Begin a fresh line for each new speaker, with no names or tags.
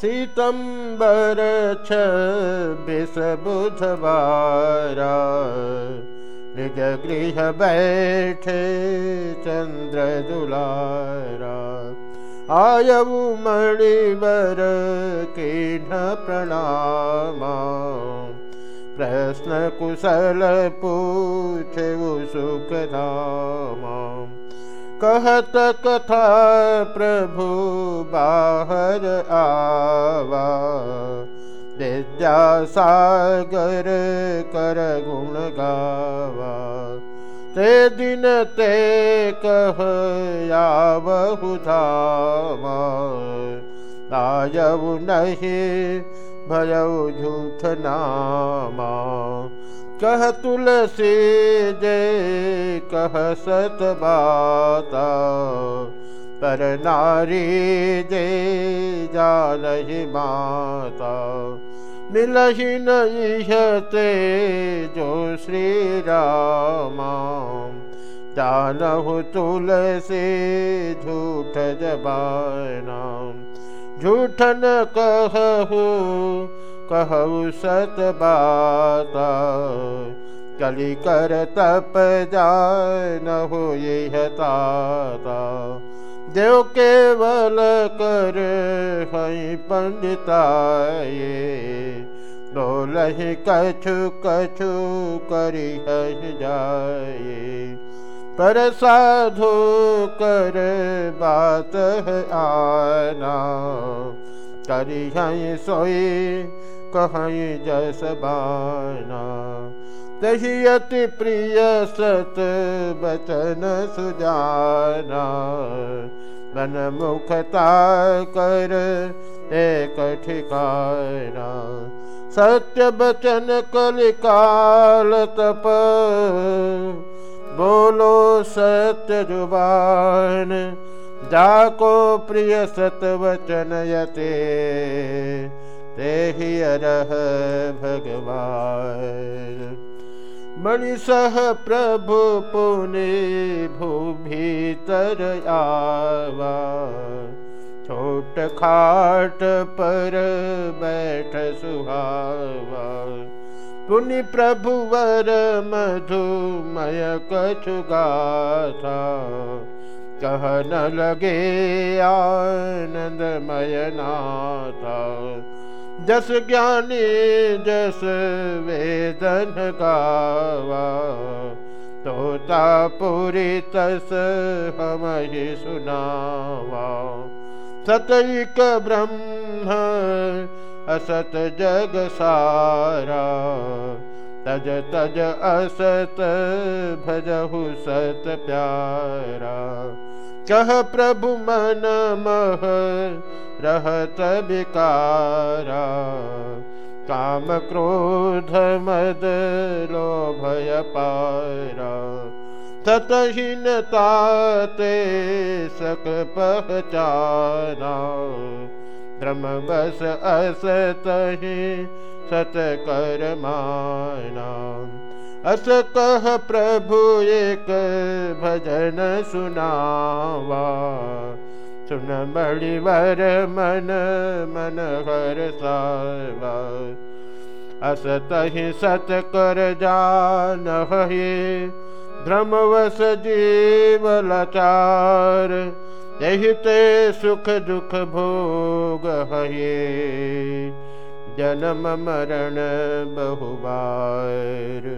सीतंबर विषबुधवारा बुधारा बैठे चन्द्र दुलारा। आयौ मणिवर वर प्रणामा। प्रश्न कुशल कुशलपुठ सुखधामा। कहत कथा प्रभु बाहर आवा। विद्या सागर कर गुण गावा। ते दिन ते कह या बहु धामा। आयऊ नहीं झूठ नामा कह तुलसी जय कह सत बाता पर नारी जय जानहि माता। मिलहि नहिते जो श्री रामा। जानहु तुलसी झूठ जबाना। झूठन कहू कहु सत बाता, कली कर तप जान हो ताता। देव केवल कर हई पंडिताए बोलहि कछु कछु करी जाए पर साधु कर बात है आना, करी हई सोई कहीं जस बाना तही अति प्रिय सत बचन सुजाना। मन मुखता कर एक ठिकाना। सत्य बचन कलिकाल तप। बोलो सत्य ज़ुबान, जाको प्रिय सत वचन यते। ते अरह भगवान। मणिसह प्रभु पुने भू भीतर आवा। छोट खाट पर बैठ सुहावा। पुनि प्रभु वर मधुमय कछु गाथा। न लगे आनंदमय नाथा। जस ज्ञानी जस वेदन गावा तोता पूरी तस हम ही सुनावा। सतैक ब्रह्म, असत जग सारा, तज तज असत भजहु सत प्यारा। कह प्रभु मन मह रहत विकारा। काम क्रोध, मद लोभय पारा ततहीनता, ते सक पहचाना। भ्रम बस असत ही सत कर माना। अस कह प्रभु एक भजन सुनावा। सुन मणिवर मन मन हर सावा। अस तहि सत कर जान हे भ्रमवश जीव लाचार। यही ते सुख दुख भोग है जन्म मरण बहुबार।